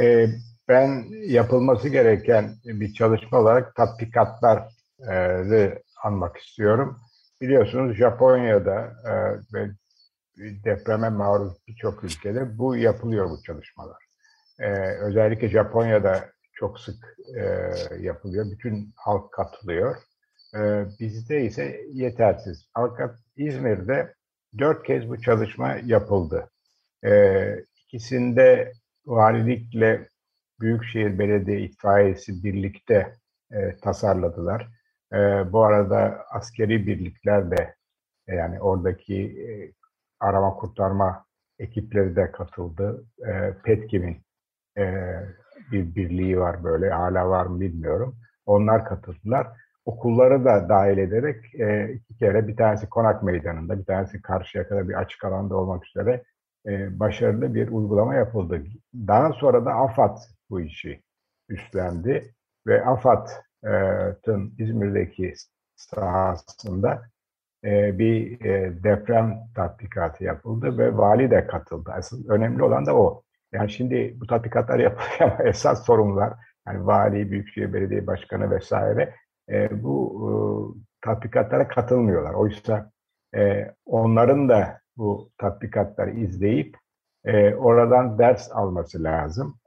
Ee, ben yapılması gereken bir çalışma olarak tatbikatlar e, anmak istiyorum. Biliyorsunuz Japonya'da e, ve depreme maruz birçok ülkede bu yapılıyor bu çalışmalar. E, özellikle Japonya'da çok sık yapılıyor. Bütün halk katılıyor. Bizde ise yetersiz. Fakat İzmir'de dört kez bu çalışma yapıldı. İkisinde valilikle Büyükşehir Belediye İtfaiyesi birlikte e, tasarladılar. E, bu arada askeri birlikler de e, yani oradaki e, arama kurtarma ekipleri de katıldı. E, PETKİM'in e, bir birliği var böyle, hala var mı bilmiyorum. Onlar katıldılar. Okulları da dahil ederek e, iki kere bir tanesi Konak Meydanı'nda, bir tanesi karşıya kadar bir açık alanda olmak üzere e, başarılı bir uygulama yapıldı. Daha sonra da AFAD bu işi üstlendi ve AFAD İzmir'deki sahasında e, bir e, deprem tatbikatı yapıldı ve vali de katıldı. Asıl önemli olan da o. Yani şimdi bu tatbikatlar yapılıyor ama esas sorumlular yani vali, büyükşehir belediye başkanı vesaire e, bu tatbikatlara katılmıyorlar. Oysa onların da bu tatbikatları izleyip oradan ders alması lazım.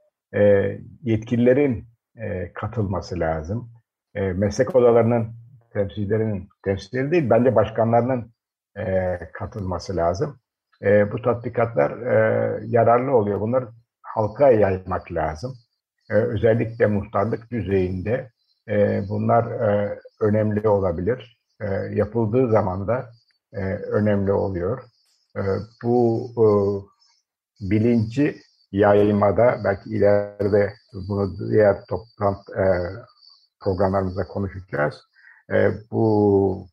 Yetkililerin katılması lazım e, meslek odalarının temsilcilerinin, temsilcileri değil, bence başkanlarının e, katılması lazım. E, bu tatbikatlar e, yararlı oluyor. Bunları halka yaymak lazım. E, özellikle muhtarlık düzeyinde e, bunlar e, önemli olabilir. E, yapıldığı zaman da e, önemli oluyor. E, bu e, bilinci yaymada belki ileride bunu diğer toplantı e, programlarımızda konuşacağız. E, bu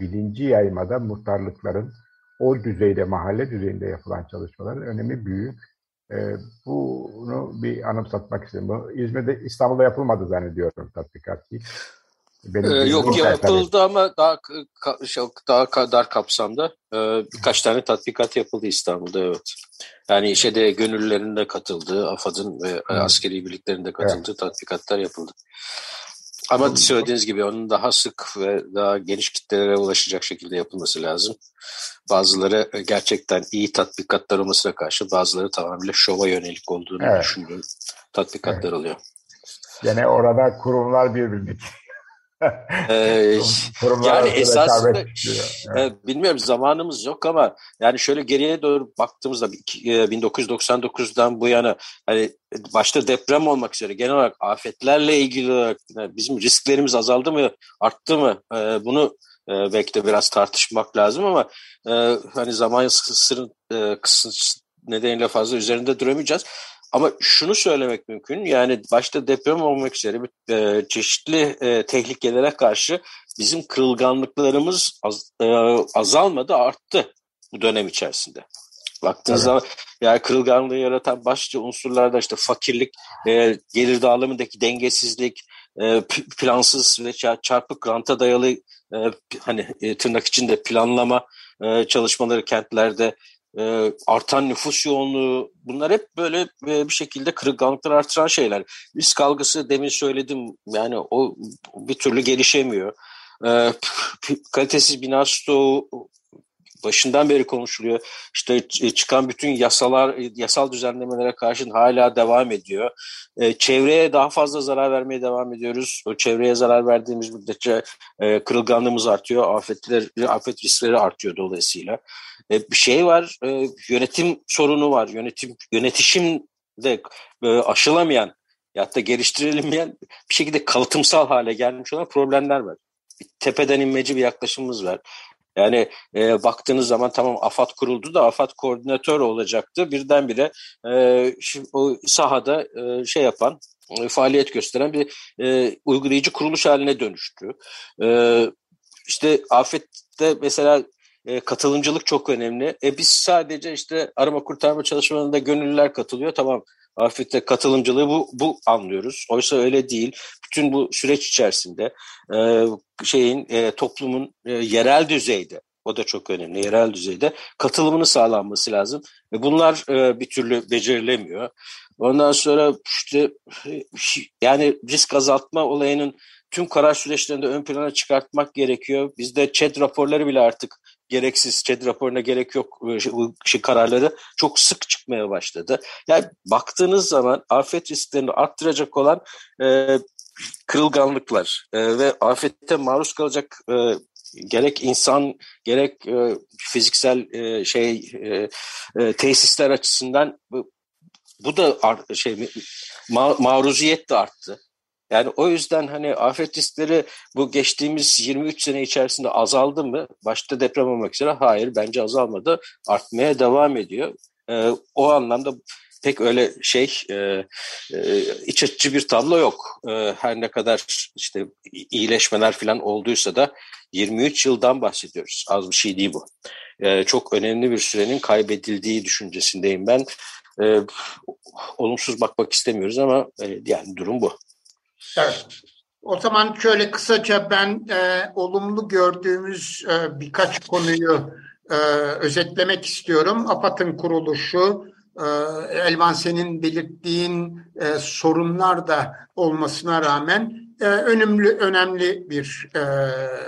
bilinci yaymada muhtarlıkların o düzeyde, mahalle düzeyinde yapılan çalışmaların önemi büyük. E, bunu bir anımsatmak istedim. Bu İzmir'de, İstanbul'da yapılmadı zannediyorum tatbikat. Benim ee, yok yapıldı tabii. ama daha daha dar kapsamda ee, birkaç tane tatbikat yapıldı İstanbul'da evet. Yani gönüllülerin de katıldığı, AFAD'ın ve askeri birliklerin de katıldığı evet. tatbikatlar yapıldı. Ama söylediğiniz gibi onun daha sık ve daha geniş kitlelere ulaşacak şekilde yapılması lazım. Bazıları gerçekten iyi tatbikatlar olmasına karşı bazıları tamamıyla şova yönelik olduğunu evet. düşündüğüm tatbikatlar evet. oluyor. Yani orada kurumlar birbirini ee, yani esasında evet. bilmiyorum zamanımız yok ama yani şöyle geriye doğru baktığımızda 1999'dan e, bu yana hani başta deprem olmak üzere genel olarak afetlerle ilgili olarak yani bizim risklerimiz azaldı mı arttı mı bunu e, belki de biraz tartışmak lazım ama e, hani zaman kısıt nedeniyle fazla üzerinde duramayacağız. Ama şunu söylemek mümkün yani başta deprem olmak üzere e, çeşitli e, tehlikelere karşı bizim kırılganlıklarımız az, e, azalmadı arttı bu dönem içerisinde. Baktığınız evet. zaman yani kırılganlığı yaratan başlıca unsurlarda işte fakirlik, e, gelir dağılımındaki dengesizlik, e, plansız ve çarpık ranta dayalı e, hani e, tırnak içinde planlama e, çalışmaları kentlerde e, artan nüfus yoğunluğu bunlar hep böyle e, bir şekilde kırılganlıkları artıran şeyler. Risk algısı demin söyledim yani o bir türlü gelişemiyor. E, kalitesiz bina stoğu başından beri konuşuluyor. İşte çıkan bütün yasalar, yasal düzenlemelere karşın hala devam ediyor. E, çevreye daha fazla zarar vermeye devam ediyoruz. O çevreye zarar verdiğimiz müddetçe e, kırılganlığımız artıyor, afetler, afet riskleri artıyor dolayısıyla. E, bir şey var, e, yönetim sorunu var. Yönetim yönetişim de e, aşılamayan ya da geliştirilmeyen bir şekilde kalıtımsal hale gelmiş olan problemler var. Bir tepeden inmeci bir yaklaşımımız var. Yani e, baktığınız zaman tamam AFAD kuruldu da AFAD koordinatör olacaktı. Birdenbire e, şimdi o sahada e, şey yapan, e, faaliyet gösteren bir e, uygulayıcı kuruluş haline dönüştü. E, işte afette mesela e, katılımcılık çok önemli. E biz sadece işte arama kurtarma çalışmalarında gönüllüler katılıyor. Tamam afette katılımcılığı bu, bu anlıyoruz. Oysa öyle değil. Bütün bu süreç içerisinde e, şeyin e, toplumun e, yerel düzeyde o da çok önemli. Yerel düzeyde katılımını sağlanması lazım. Ve bunlar e, bir türlü becerilemiyor. Ondan sonra işte yani risk azaltma olayının tüm karar süreçlerinde ön plana çıkartmak gerekiyor. Bizde ÇED raporları bile artık gereksiz ÇED raporuna gerek yok şey, kararları çok sık çıkmaya başladı. Yani baktığınız zaman afet risklerini arttıracak olan e, kırılganlıklar e, ve afette maruz kalacak e, gerek insan gerek e, fiziksel e, şey e, e, tesisler açısından bu, bu da art, şey ma, maruziyet de arttı. Yani o yüzden hani afet riskleri bu geçtiğimiz 23 sene içerisinde azaldı mı? Başta deprem olmak üzere hayır bence azalmadı. Artmaya devam ediyor. Ee, o anlamda pek öyle şey e, e, iç açıcı bir tablo yok. E, her ne kadar işte iyileşmeler falan olduysa da 23 yıldan bahsediyoruz. Az bir şey değil bu. E, çok önemli bir sürenin kaybedildiği düşüncesindeyim ben. E, olumsuz bakmak istemiyoruz ama e, yani durum bu. O zaman şöyle kısaca ben e, olumlu gördüğümüz e, birkaç konuyu e, özetlemek istiyorum. APAD'ın kuruluşu, e, Elvan senin belirttiğin e, sorunlar da olmasına rağmen e, önemli önemli bir e,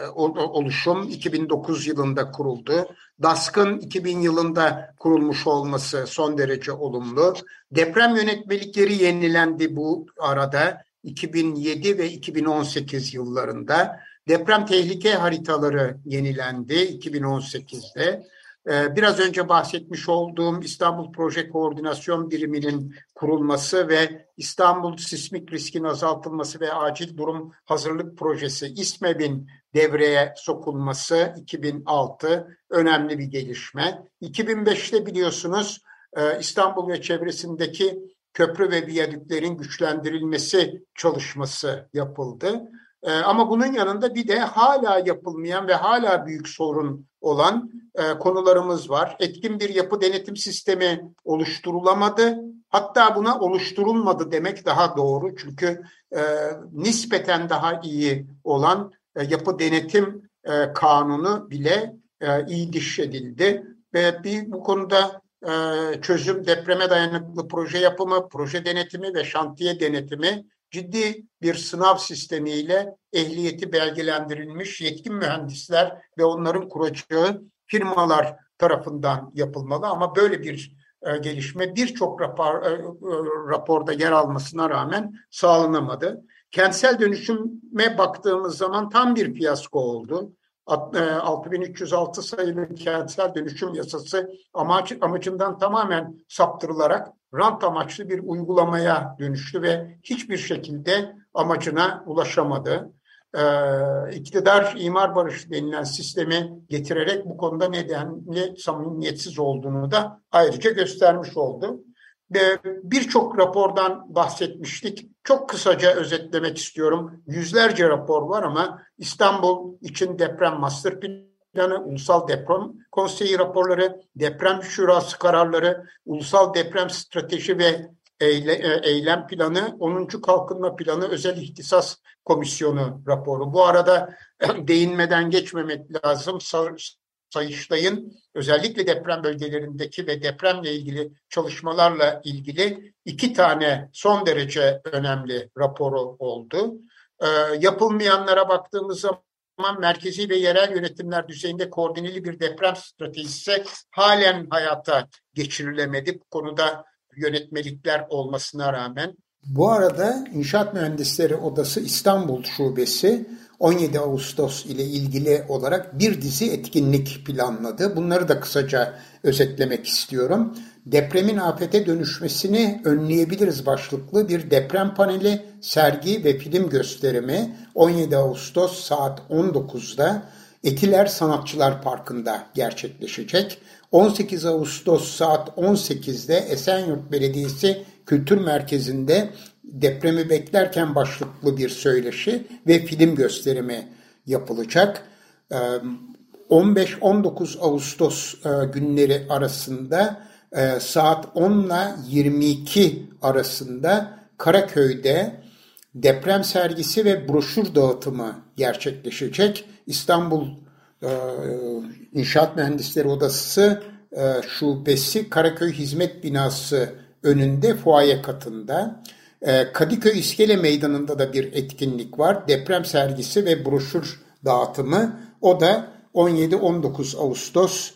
oluşum. 2009 yılında kuruldu. DASK'ın 2000 yılında kurulmuş olması son derece olumlu. Deprem yönetmelikleri yenilendi bu arada. 2007 ve 2018 yıllarında deprem tehlike haritaları yenilendi 2018'de. Ee, biraz önce bahsetmiş olduğum İstanbul Proje Koordinasyon Biriminin kurulması ve İstanbul Sismik Riskin Azaltılması ve Acil Durum Hazırlık Projesi İSMEB'in devreye sokulması 2006 önemli bir gelişme. 2005'te biliyorsunuz e, İstanbul ve çevresindeki köprü ve viyadüklerin güçlendirilmesi çalışması yapıldı. E, ama bunun yanında bir de hala yapılmayan ve hala büyük sorun olan e, konularımız var. Etkin bir yapı denetim sistemi oluşturulamadı. Hatta buna oluşturulmadı demek daha doğru. Çünkü e, nispeten daha iyi olan e, yapı denetim e, kanunu bile e, iyi diş edildi. Ve bir bu konuda e, çözüm depreme dayanıklı proje yapımı, proje denetimi ve şantiye denetimi ciddi bir sınav sistemiyle ehliyeti belgelendirilmiş yetkin mühendisler ve onların kuracağı firmalar tarafından yapılmalı ama böyle bir e, gelişme birçok rapor, e, e, raporda yer almasına rağmen sağlanamadı. Kentsel dönüşüme baktığımız zaman tam bir fiyasko oldu. 6306 e, sayılı kentsel dönüşüm yasası amaç, amacından tamamen saptırılarak rant amaçlı bir uygulamaya dönüştü ve hiçbir şekilde amacına ulaşamadı. Ee, iktidar imar barışı denilen sistemi getirerek bu konuda nedenli samimiyetsiz olduğunu da ayrıca göstermiş oldu. Birçok rapordan bahsetmiştik. Çok kısaca özetlemek istiyorum. Yüzlerce rapor var ama İstanbul için deprem master planı, ulusal deprem konseyi raporları, deprem şurası kararları, ulusal deprem strateji ve e, eylem planı, 10. kalkınma planı, özel ihtisas komisyonu raporu. Bu arada değinmeden geçmemek lazım. Sayıştay'ın özellikle deprem bölgelerindeki ve depremle ilgili çalışmalarla ilgili iki tane son derece önemli raporu oldu. E, yapılmayanlara baktığımız zaman merkezi ve yerel yönetimler düzeyinde koordineli bir deprem stratejisi halen hayata geçirilemedi. Bu konuda yönetmelikler olmasına rağmen. Bu arada İnşaat Mühendisleri Odası İstanbul Şubesi 17 Ağustos ile ilgili olarak bir dizi etkinlik planladı. Bunları da kısaca özetlemek istiyorum. Depremin afete dönüşmesini önleyebiliriz başlıklı bir deprem paneli, sergi ve film gösterimi 17 Ağustos saat 19'da Etiler Sanatçılar Parkı'nda gerçekleşecek. 18 Ağustos saat 18'de Esenyurt Belediyesi Kültür Merkezi'nde depremi beklerken başlıklı bir söyleşi ve film gösterimi yapılacak. 15-19 Ağustos günleri arasında saat 10 ile 22 arasında Karaköy'de deprem sergisi ve broşür dağıtımı gerçekleşecek. İstanbul İnşaat Mühendisleri Odası Şubesi Karaköy Hizmet Binası önünde fuaye katında. Ee, Kadıköy İskele Meydanı'nda da bir etkinlik var. Deprem sergisi ve broşür dağıtımı. O da 17-19 Ağustos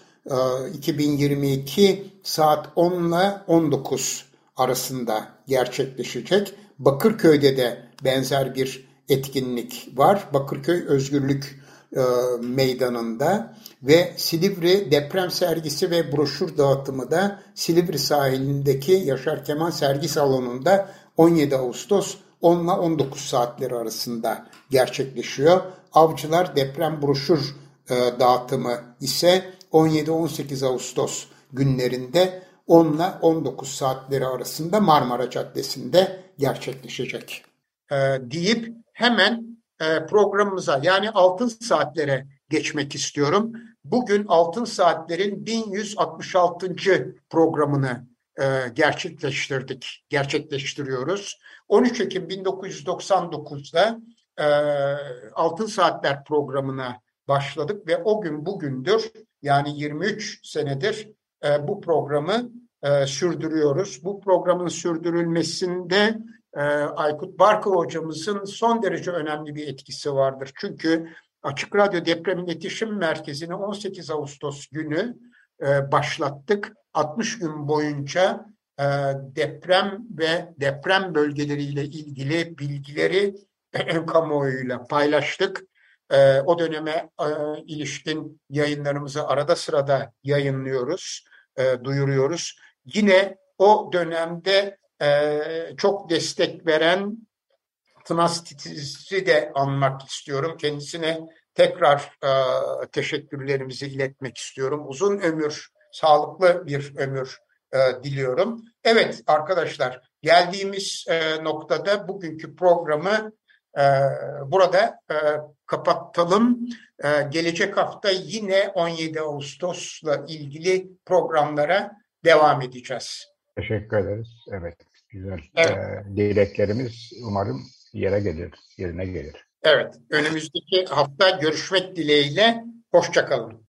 2022 e, saat 10 ile 19 arasında gerçekleşecek. Bakırköy'de de benzer bir etkinlik var. Bakırköy Özgürlük e, Meydanı'nda ve Silivri deprem sergisi ve broşür dağıtımı da Silivri sahilindeki Yaşar Kemal Sergi Salonu'nda 17 Ağustos 10 ile 19 saatleri arasında gerçekleşiyor. Avcılar deprem broşür e, dağıtımı ise 17-18 Ağustos günlerinde 10 ile 19 saatleri arasında Marmara Caddesi'nde gerçekleşecek. E, deyip hemen e, programımıza yani altın saatlere geçmek istiyorum. Bugün altın saatlerin 1166. programını e, gerçekleştirdik, gerçekleştiriyoruz. 13 Ekim 1999'da e, Altın Saatler programına başladık ve o gün bugündür yani 23 senedir e, bu programı e, sürdürüyoruz. Bu programın sürdürülmesinde e, Aykut Barkı hocamızın son derece önemli bir etkisi vardır. Çünkü Açık Radyo Deprem İletişim Merkezi'ni 18 Ağustos günü e, başlattık 60 gün boyunca e, deprem ve deprem bölgeleriyle ilgili bilgileri kamuoyuyla paylaştık. E, o döneme ilişkin yayınlarımızı arada sırada yayınlıyoruz, duyuruyoruz. Yine o dönemde çok destek veren Tınas Titiz'i de anmak istiyorum. Kendisine tekrar e, teşekkürlerimizi iletmek istiyorum. Uzun ömür sağlıklı bir ömür e, diliyorum. Evet arkadaşlar geldiğimiz e, noktada bugünkü programı e, burada e, kapatalım. E, gelecek hafta yine 17 Ağustos'la ilgili programlara devam edeceğiz. Teşekkür ederiz. Evet, güzel. Evet. Ee, dileklerimiz umarım yere gelir, yerine gelir. Evet, önümüzdeki hafta görüşmek dileğiyle. Hoşçakalın.